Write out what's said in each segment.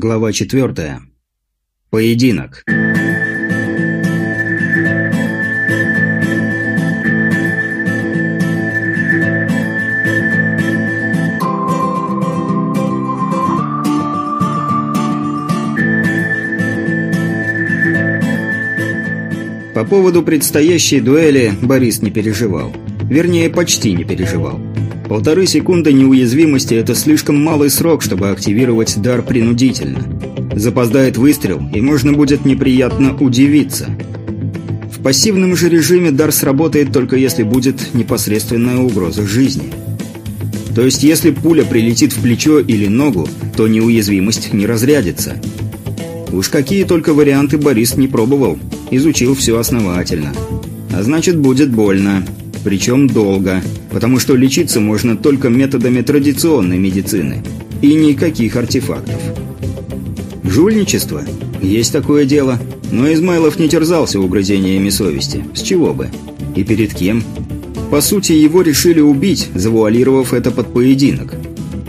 Глава 4. Поединок. По поводу предстоящей дуэли Борис не переживал. Вернее, почти не переживал. Полторы секунды неуязвимости – это слишком малый срок, чтобы активировать дар принудительно. Запоздает выстрел, и можно будет неприятно удивиться. В пассивном же режиме дар сработает только если будет непосредственная угроза жизни. То есть если пуля прилетит в плечо или ногу, то неуязвимость не разрядится. Уж какие только варианты Борис не пробовал, изучил все основательно. А значит будет больно. Причем долго, потому что лечиться можно только методами традиционной медицины. И никаких артефактов. Жульничество? Есть такое дело. Но Измайлов не терзался угрызениями совести. С чего бы? И перед кем? По сути, его решили убить, завуалировав это под поединок.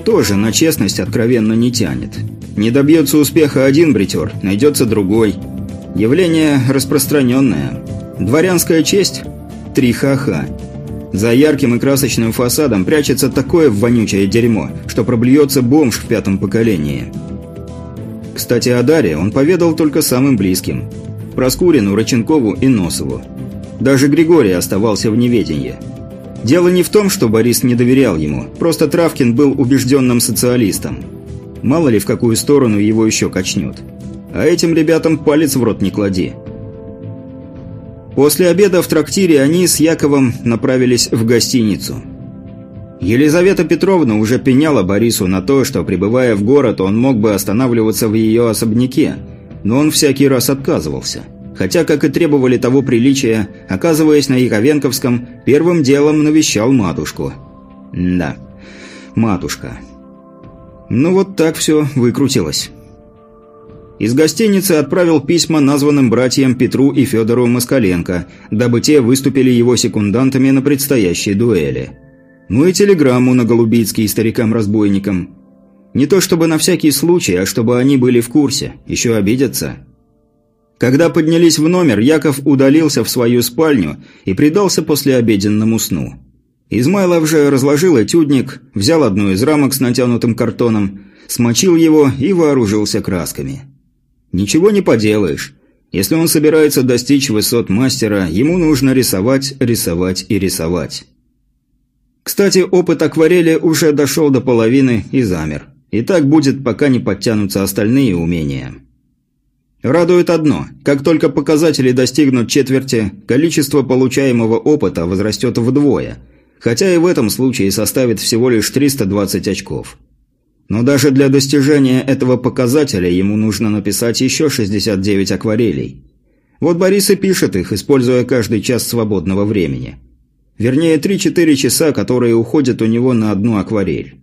Тоже на честность откровенно не тянет. Не добьется успеха один бритер, найдется другой. Явление распространенное. Дворянская честь? Три ха-ха. За ярким и красочным фасадом прячется такое вонючее дерьмо, что проблюется бомж в пятом поколении. Кстати, о Даре он поведал только самым близким. Проскурину, Рыченкову и Носову. Даже Григорий оставался в неведении. Дело не в том, что Борис не доверял ему, просто Травкин был убежденным социалистом. Мало ли в какую сторону его еще качнет. А этим ребятам палец в рот не клади. После обеда в трактире они с Яковом направились в гостиницу. Елизавета Петровна уже пеняла Борису на то, что, прибывая в город, он мог бы останавливаться в ее особняке, но он всякий раз отказывался. Хотя, как и требовали того приличия, оказываясь на Яковенковском, первым делом навещал матушку. Да, матушка. Ну вот так все выкрутилось. Из гостиницы отправил письма названным братьям Петру и Федору Москаленко, дабы те выступили его секундантами на предстоящей дуэли. Ну и телеграмму на Голубицкий старикам-разбойникам. Не то чтобы на всякий случай, а чтобы они были в курсе, еще обидятся. Когда поднялись в номер, Яков удалился в свою спальню и предался послеобеденному сну. Измайлов же разложил этюдник, взял одну из рамок с натянутым картоном, смочил его и вооружился красками. Ничего не поделаешь. Если он собирается достичь высот мастера, ему нужно рисовать, рисовать и рисовать. Кстати, опыт акварели уже дошел до половины и замер. И так будет, пока не подтянутся остальные умения. Радует одно. Как только показатели достигнут четверти, количество получаемого опыта возрастет вдвое. Хотя и в этом случае составит всего лишь 320 очков. Но даже для достижения этого показателя ему нужно написать еще 69 акварелей. Вот Борис и пишет их, используя каждый час свободного времени. Вернее, 3-4 часа, которые уходят у него на одну акварель.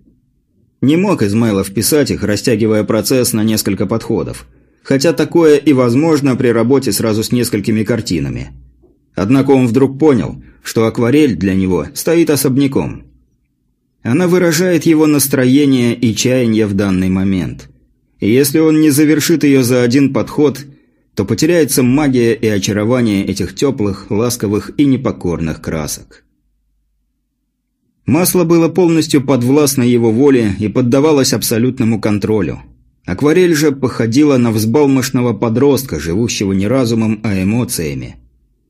Не мог Измайлов писать их, растягивая процесс на несколько подходов. Хотя такое и возможно при работе сразу с несколькими картинами. Однако он вдруг понял, что акварель для него стоит особняком – она выражает его настроение и чаяние в данный момент. И если он не завершит ее за один подход, то потеряется магия и очарование этих теплых, ласковых и непокорных красок. Масло было полностью подвластно его воле и поддавалось абсолютному контролю. Акварель же походила на взбалмошного подростка, живущего не разумом, а эмоциями.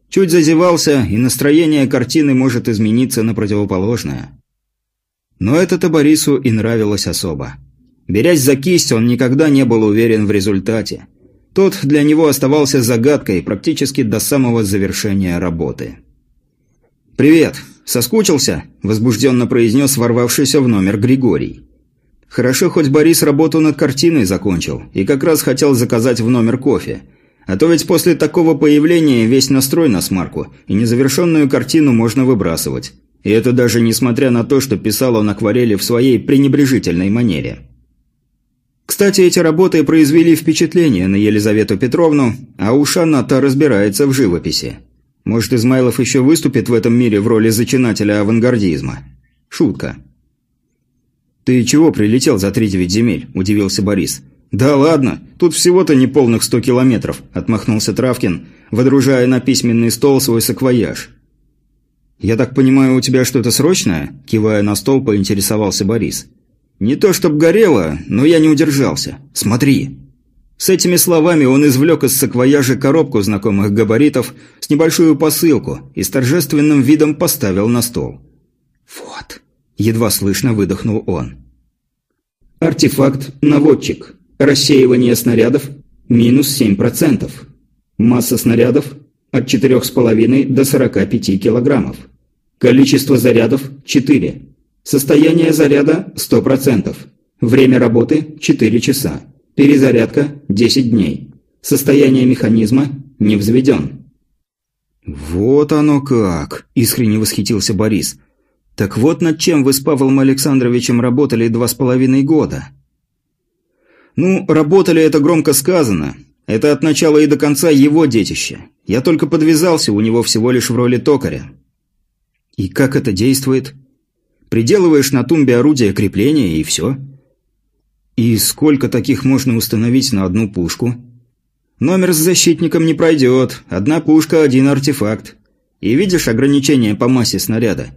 Чуть зазевался, и настроение картины может измениться на противоположное. Но это-то Борису и нравилось особо. Берясь за кисть, он никогда не был уверен в результате. Тот для него оставался загадкой практически до самого завершения работы. «Привет! Соскучился?» – возбужденно произнес ворвавшийся в номер Григорий. Хорошо, хоть Борис работу над картиной закончил и как раз хотел заказать в номер кофе. А то ведь после такого появления весь настрой на смарку, и незавершенную картину можно выбрасывать. И это даже несмотря на то, что писал он акварели в своей пренебрежительной манере. Кстати, эти работы произвели впечатление на Елизавету Петровну, а уж она-то разбирается в живописи. Может, Измайлов еще выступит в этом мире в роли зачинателя авангардизма? Шутка. «Ты чего прилетел за три девять земель?» – удивился Борис. «Да ладно, тут всего-то неполных сто километров», – отмахнулся Травкин, водружая на письменный стол свой саквояж. «Я так понимаю, у тебя что-то срочное?» – кивая на стол, поинтересовался Борис. «Не то чтоб горело, но я не удержался. Смотри!» С этими словами он извлек из саквояжа коробку знакомых габаритов с небольшую посылку и с торжественным видом поставил на стол. «Вот», – едва слышно выдохнул он. «Артефакт «Наводчик». Рассеивание снарядов – минус 7%. Масса снарядов – от 4,5 до 45 килограммов. Количество зарядов – 4. Состояние заряда – 100%. Время работы – 4 часа. Перезарядка – 10 дней. Состояние механизма – не взведен. «Вот оно как!» – искренне восхитился Борис. «Так вот над чем вы с Павлом Александровичем работали два с половиной года». «Ну, работали это громко сказано. Это от начала и до конца его детище. Я только подвязался у него всего лишь в роли токаря». «И как это действует?» «Приделываешь на тумбе орудие крепления и все». «И сколько таких можно установить на одну пушку?» «Номер с защитником не пройдет. Одна пушка – один артефакт. И видишь ограничение по массе снаряда?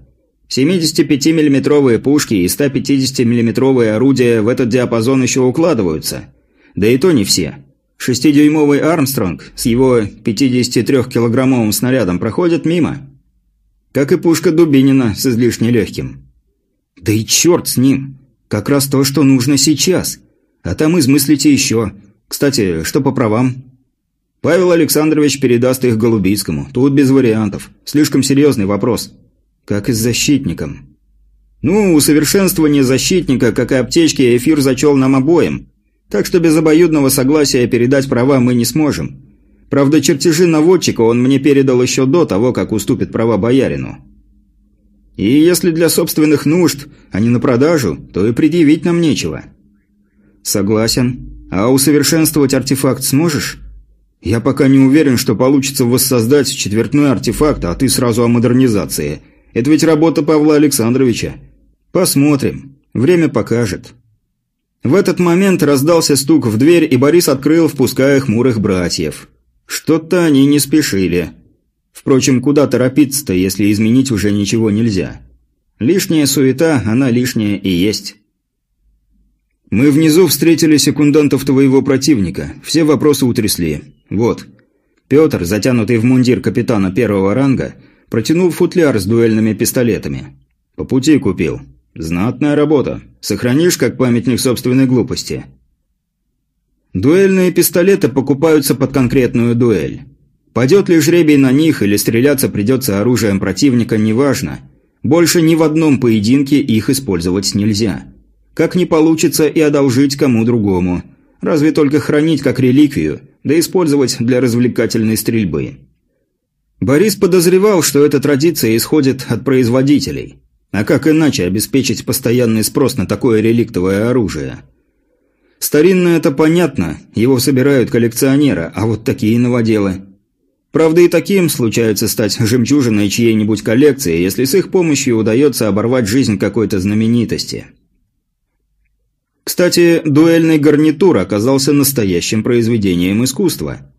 75 миллиметровые пушки и 150 миллиметровые орудия в этот диапазон еще укладываются. Да и то не все. Шестидюймовый Армстронг с его 53-килограммовым снарядом проходит мимо. Как и пушка Дубинина с излишне легким. Да и черт с ним! Как раз то, что нужно сейчас. А там измыслите еще. Кстати, что по правам? Павел Александрович передаст их Голубицкому. Тут без вариантов. Слишком серьезный вопрос. Как и с защитником. Ну, усовершенствование защитника, как и аптечки, эфир зачел нам обоим. Так что без обоюдного согласия передать права мы не сможем. Правда, чертежи наводчика он мне передал еще до того, как уступит права боярину. И если для собственных нужд, а не на продажу, то и предъявить нам нечего. Согласен. А усовершенствовать артефакт сможешь? Я пока не уверен, что получится воссоздать четвертной артефакт, а ты сразу о модернизации. Это ведь работа Павла Александровича. Посмотрим. Время покажет. В этот момент раздался стук в дверь, и Борис открыл, впуская хмурых братьев. Что-то они не спешили. Впрочем, куда торопиться-то, если изменить уже ничего нельзя? Лишняя суета, она лишняя и есть. Мы внизу встретили секундантов твоего противника. Все вопросы утрясли. Вот. Петр, затянутый в мундир капитана первого ранга, протянул футляр с дуэльными пистолетами. По пути купил. Знатная работа. Сохранишь как памятник собственной глупости. Дуэльные пистолеты покупаются под конкретную дуэль. Падет ли жребий на них или стреляться придется оружием противника, неважно. Больше ни в одном поединке их использовать нельзя. Как не получится и одолжить кому другому. Разве только хранить как реликвию, да использовать для развлекательной стрельбы. Борис подозревал, что эта традиция исходит от производителей. А как иначе обеспечить постоянный спрос на такое реликтовое оружие? Старинное это понятно, его собирают коллекционеры, а вот такие новоделы – Правда, и таким случается стать жемчужиной чьей-нибудь коллекции, если с их помощью удается оборвать жизнь какой-то знаменитости. Кстати, дуэльный гарнитур оказался настоящим произведением искусства.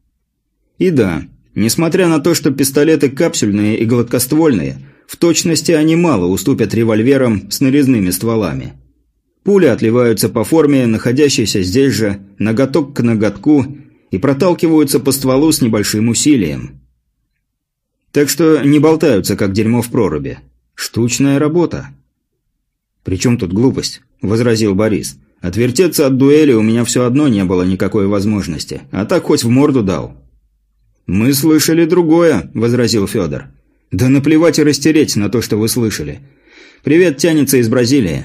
И да, несмотря на то, что пистолеты капсюльные и гладкоствольные, в точности они мало уступят револьверам с нарезными стволами. Пули отливаются по форме, находящейся здесь же, ноготок к ноготку – и проталкиваются по стволу с небольшим усилием. Так что не болтаются, как дерьмо в проруби. Штучная работа. «При чем тут глупость?» – возразил Борис. «Отвертеться от дуэли у меня все одно не было никакой возможности, а так хоть в морду дал». «Мы слышали другое», – возразил Федор. «Да наплевать и растереть на то, что вы слышали. Привет тянется из Бразилии».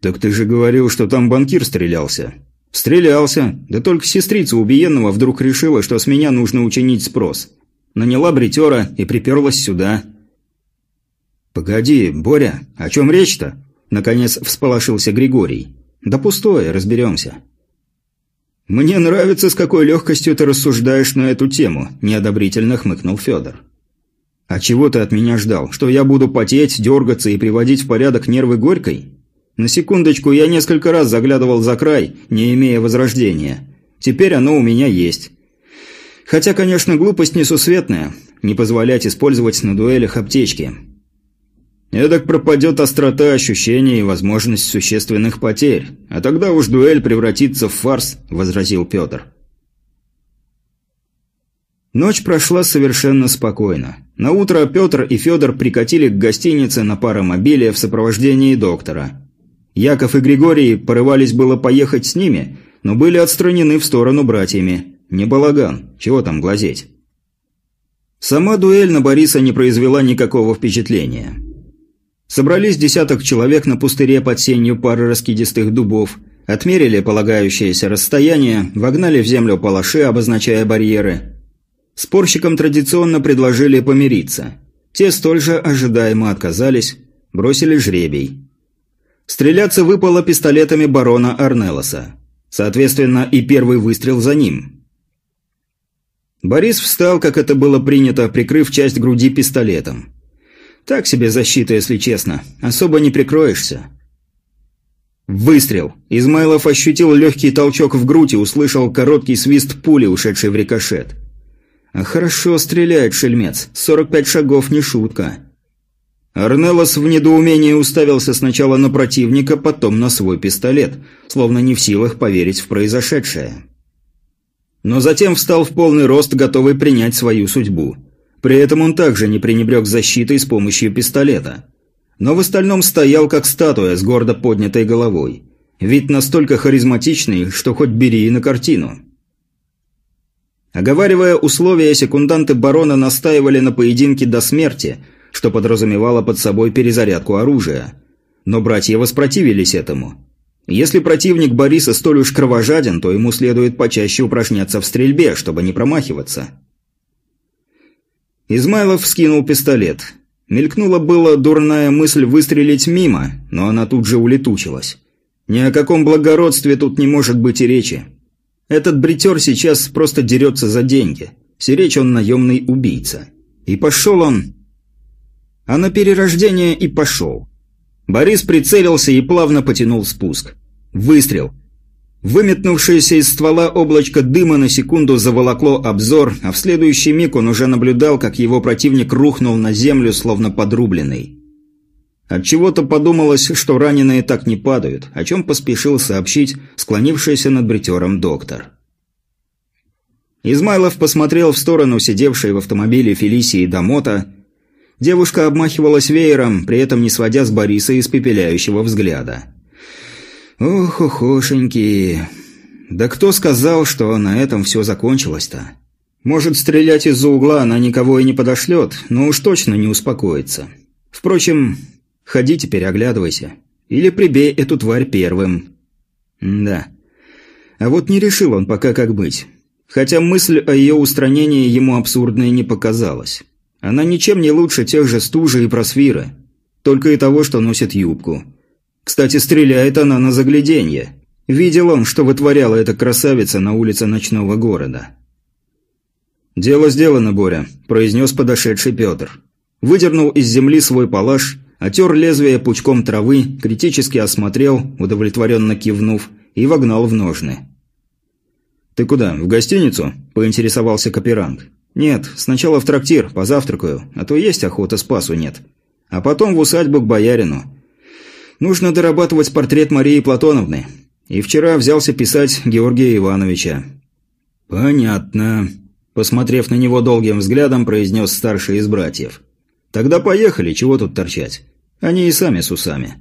«Так ты же говорил, что там банкир стрелялся». «Стрелялся. Да только сестрица убиенного вдруг решила, что с меня нужно учинить спрос. Наняла бритера и приперлась сюда». «Погоди, Боря, о чем речь-то?» Наконец всполошился Григорий. «Да пустое, разберемся». «Мне нравится, с какой легкостью ты рассуждаешь на эту тему», – неодобрительно хмыкнул Федор. «А чего ты от меня ждал? Что я буду потеть, дергаться и приводить в порядок нервы горькой? На секундочку, я несколько раз заглядывал за край, не имея возрождения. Теперь оно у меня есть. Хотя, конечно, глупость несусветная – не позволять использовать на дуэлях аптечки. Эдак пропадет острота ощущений и возможность существенных потерь, а тогда уж дуэль превратится в фарс, – возразил Петр. Ночь прошла совершенно спокойно. На утро Петр и Федор прикатили к гостинице на паромобиле в сопровождении доктора. Яков и Григорий порывались было поехать с ними, но были отстранены в сторону братьями. Не балаган, чего там глазеть. Сама дуэль на Бориса не произвела никакого впечатления. Собрались десяток человек на пустыре под сенью пары раскидистых дубов, отмерили полагающееся расстояние, вогнали в землю палаши, обозначая барьеры. Спорщикам традиционно предложили помириться. Те столь же ожидаемо отказались, бросили жребий. Стреляться выпало пистолетами барона Арнелоса. Соответственно, и первый выстрел за ним – Борис встал, как это было принято, прикрыв часть груди пистолетом. Так себе защита, если честно. Особо не прикроешься. Выстрел. Измайлов ощутил легкий толчок в грудь и услышал короткий свист пули, ушедшей в рикошет. Хорошо стреляет шельмец. 45 шагов не шутка. Арнелос в недоумении уставился сначала на противника, потом на свой пистолет, словно не в силах поверить в произошедшее но затем встал в полный рост, готовый принять свою судьбу. При этом он также не пренебрег защитой с помощью пистолета. Но в остальном стоял как статуя с гордо поднятой головой. Вид настолько харизматичный, что хоть бери и на картину. Оговаривая условия, секунданты барона настаивали на поединке до смерти, что подразумевало под собой перезарядку оружия. Но братья воспротивились этому – если противник Бориса столь уж кровожаден, то ему следует почаще упражняться в стрельбе, чтобы не промахиваться. Измайлов скинул пистолет. Мелькнула была дурная мысль выстрелить мимо, но она тут же улетучилась. Ни о каком благородстве тут не может быть и речи. Этот бритер сейчас просто дерется за деньги. Сиречь он наемный убийца. И пошел он... А на перерождение и пошел. Борис прицелился и плавно потянул спуск. Выстрел. Выметнувшееся из ствола облачко дыма на секунду заволокло обзор, а в следующий миг он уже наблюдал, как его противник рухнул на землю, словно подрубленный. Отчего-то подумалось, что раненые так не падают, о чем поспешил сообщить склонившийся над бритером доктор. Измайлов посмотрел в сторону сидевшей в автомобиле Фелисии Домота. Девушка обмахивалась веером, при этом не сводя с Бориса испепеляющего взгляда. Ох, охошеньки. Да кто сказал, что на этом все закончилось-то? Может, стрелять из-за угла она никого и не подошлет, но уж точно не успокоится. Впрочем, ходи теперь, оглядывайся. Или прибей эту тварь первым. да. А вот не решил он пока как быть. Хотя мысль о ее устранении ему абсурдной не показалась. Она ничем не лучше тех же стужи и просвира. Только и того, что носит юбку. Кстати, стреляет она на загляденье. Видел он, что вытворяла эта красавица на улице ночного города. «Дело сделано, Боря», – произнес подошедший Петр. Выдернул из земли свой палаш, отер лезвие пучком травы, критически осмотрел, удовлетворенно кивнув, и вогнал в ножны. «Ты куда, в гостиницу?» – поинтересовался Каперанг. «Нет, сначала в трактир, позавтракаю, а то есть охота, спасу нет. А потом в усадьбу к боярину. Нужно дорабатывать портрет Марии Платоновны. И вчера взялся писать Георгия Ивановича». «Понятно», – посмотрев на него долгим взглядом, произнес старший из братьев. «Тогда поехали, чего тут торчать? Они и сами с усами».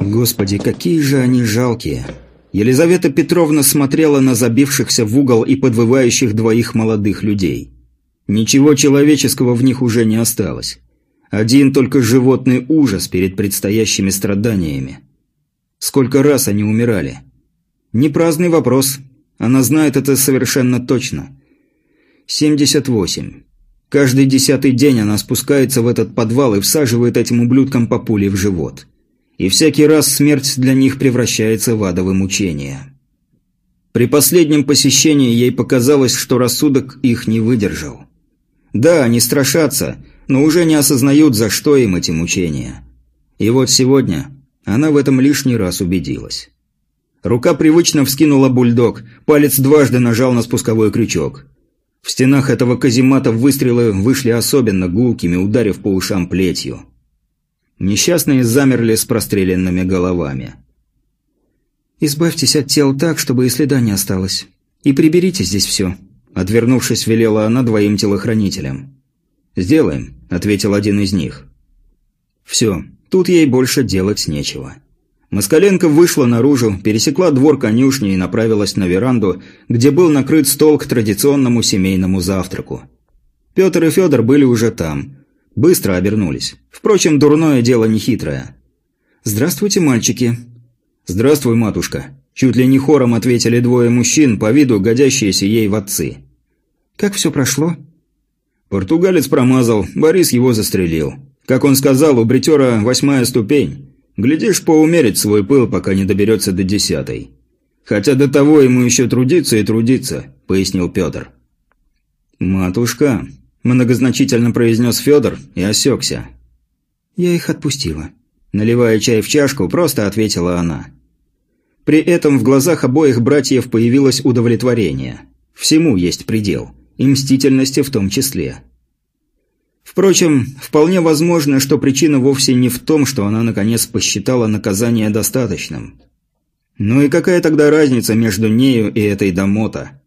Господи, какие же они жалкие. Елизавета Петровна смотрела на забившихся в угол и подвывающих двоих молодых людей. Ничего человеческого в них уже не осталось. Один только животный ужас перед предстоящими страданиями. Сколько раз они умирали? Не праздный вопрос. Она знает это совершенно точно. 78. Каждый десятый день она спускается в этот подвал и всаживает этим ублюдкам по пуле в живот. И всякий раз смерть для них превращается в адовое мучение. При последнем посещении ей показалось, что рассудок их не выдержал. Да, они страшатся, но уже не осознают, за что им эти мучения. И вот сегодня она в этом лишний раз убедилась. Рука привычно вскинула бульдог, палец дважды нажал на спусковой крючок. В стенах этого каземата выстрелы вышли особенно гулкими, ударив по ушам плетью. Несчастные замерли с простреленными головами. «Избавьтесь от тел так, чтобы и следа не осталось. И приберите здесь все», – отвернувшись, велела она двоим телохранителям. «Сделаем», – ответил один из них. «Все, тут ей больше делать нечего». Москаленко вышла наружу, пересекла двор конюшни и направилась на веранду, где был накрыт стол к традиционному семейному завтраку. Петр и Федор были уже там. Быстро обернулись. Впрочем, дурное дело не хитрое. «Здравствуйте, мальчики». «Здравствуй, матушка». Чуть ли не хором ответили двое мужчин, по виду годящиеся ей в отцы. «Как все прошло?» Португалец промазал, Борис его застрелил. Как он сказал, у бритера восьмая ступень. Глядишь, поумерить свой пыл, пока не доберется до десятой. Хотя до того ему еще трудиться и трудиться», – пояснил Петр. «Матушка», – многозначительно произнес Федор и осекся. «Я их отпустила». Наливая чай в чашку, просто ответила она. При этом в глазах обоих братьев появилось удовлетворение. Всему есть предел, и мстительности в том числе. Впрочем, вполне возможно, что причина вовсе не в том, что она наконец посчитала наказание достаточным. Ну и какая тогда разница между нею и этой Дамота?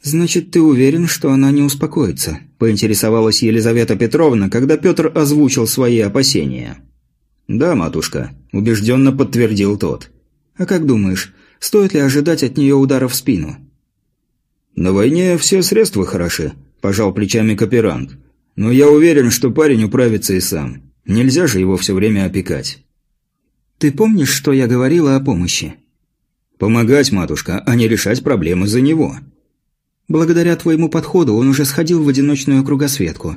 «Значит, ты уверен, что она не успокоится?» – поинтересовалась Елизавета Петровна, когда Петр озвучил свои опасения. «Да, матушка», – убежденно подтвердил тот. «А как думаешь, стоит ли ожидать от нее удара в спину?» «На войне все средства хороши», – пожал плечами Каперанг. «Но я уверен, что парень управится и сам. Нельзя же его все время опекать». «Ты помнишь, что я говорила о помощи?» «Помогать, матушка, а не решать проблемы за него». «Благодаря твоему подходу он уже сходил в одиночную кругосветку».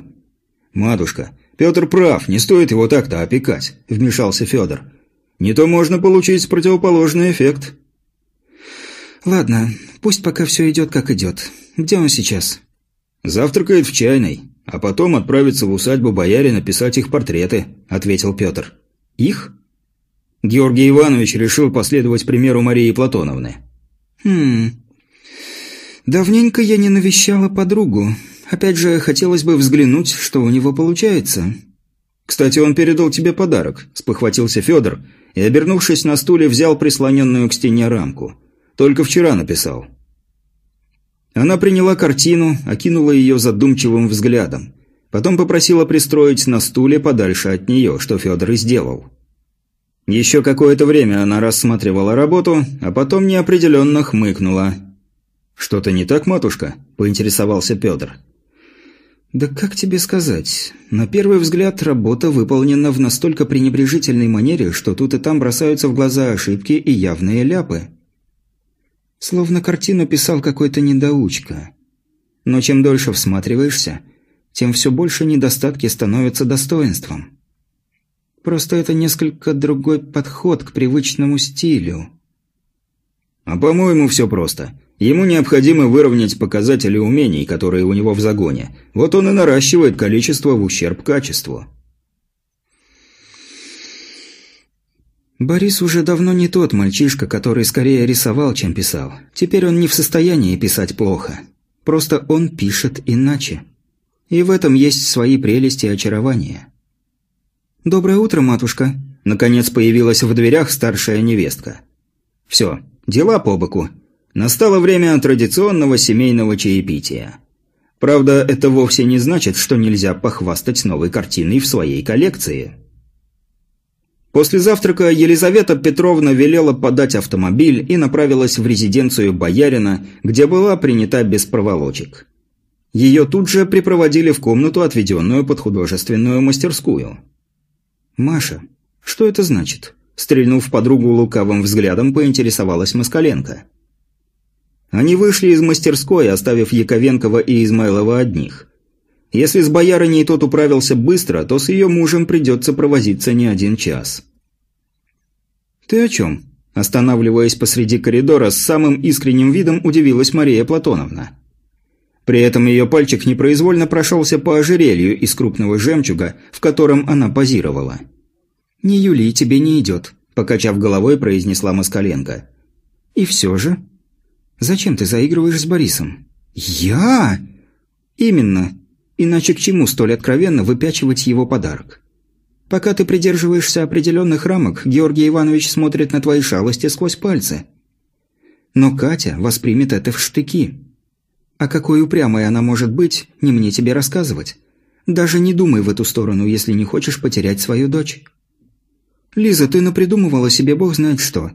«Матушка, Петр прав, не стоит его так-то опекать», – вмешался Федор. «Не то можно получить противоположный эффект». «Ладно, пусть пока все идет как идет. Где он сейчас?» «Завтракает в чайной, а потом отправится в усадьбу боярина писать их портреты», – ответил Петр. «Их?» Георгий Иванович решил последовать примеру Марии Платоновны. «Хм... Давненько я не навещала подругу. Опять же, хотелось бы взглянуть, что у него получается». «Кстати, он передал тебе подарок», – спохватился Федор и, обернувшись на стуле, взял прислоненную к стене рамку. «Только вчера написал». Она приняла картину, окинула ее задумчивым взглядом. Потом попросила пристроить на стуле подальше от нее, что Федор и сделал. Еще какое-то время она рассматривала работу, а потом неопределенно хмыкнула. «Что-то не так, матушка?» – поинтересовался Петр. «Да как тебе сказать? На первый взгляд работа выполнена в настолько пренебрежительной манере, что тут и там бросаются в глаза ошибки и явные ляпы. Словно картину писал какой-то недоучка. Но чем дольше всматриваешься, тем все больше недостатки становятся достоинством. Просто это несколько другой подход к привычному стилю. А по-моему, все просто. Ему необходимо выровнять показатели умений, которые у него в загоне. Вот он и наращивает количество в ущерб качеству. Борис уже давно не тот мальчишка, который скорее рисовал, чем писал. Теперь он не в состоянии писать плохо. Просто он пишет иначе. И в этом есть свои прелести и очарования. «Доброе утро, матушка!» Наконец появилась в дверях старшая невестка. «Все, дела по боку. Настало время традиционного семейного чаепития. Правда, это вовсе не значит, что нельзя похвастать новой картиной в своей коллекции». После завтрака Елизавета Петровна велела подать автомобиль и направилась в резиденцию боярина, где была принята без проволочек. Ее тут же припроводили в комнату, отведенную под художественную мастерскую. «Маша, что это значит?» Стрельнув подругу лукавым взглядом, поинтересовалась Москаленко. Они вышли из мастерской, оставив Яковенкова и Измайлова одних. Если с боярыней тот управился быстро, то с ее мужем придется провозиться не один час. «Ты о чем?» Останавливаясь посреди коридора, с самым искренним видом удивилась Мария Платоновна. При этом ее пальчик непроизвольно прошелся по ожерелью из крупного жемчуга, в котором она позировала. «Не Юли, тебе не идет», – покачав головой, произнесла Москаленко. «И все же? Зачем ты заигрываешь с Борисом?» «Я?» «Именно. Иначе к чему столь откровенно выпячивать его подарок? Пока ты придерживаешься определенных рамок, Георгий Иванович смотрит на твои шалости сквозь пальцы. Но Катя воспримет это в штыки. А какой упрямой она может быть, не мне тебе рассказывать. Даже не думай в эту сторону, если не хочешь потерять свою дочь. Лиза, ты напридумывала себе бог знает что.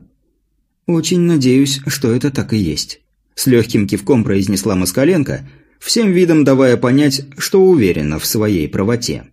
Очень надеюсь, что это так и есть. С легким кивком произнесла Москаленко, всем видом давая понять, что уверена в своей правоте.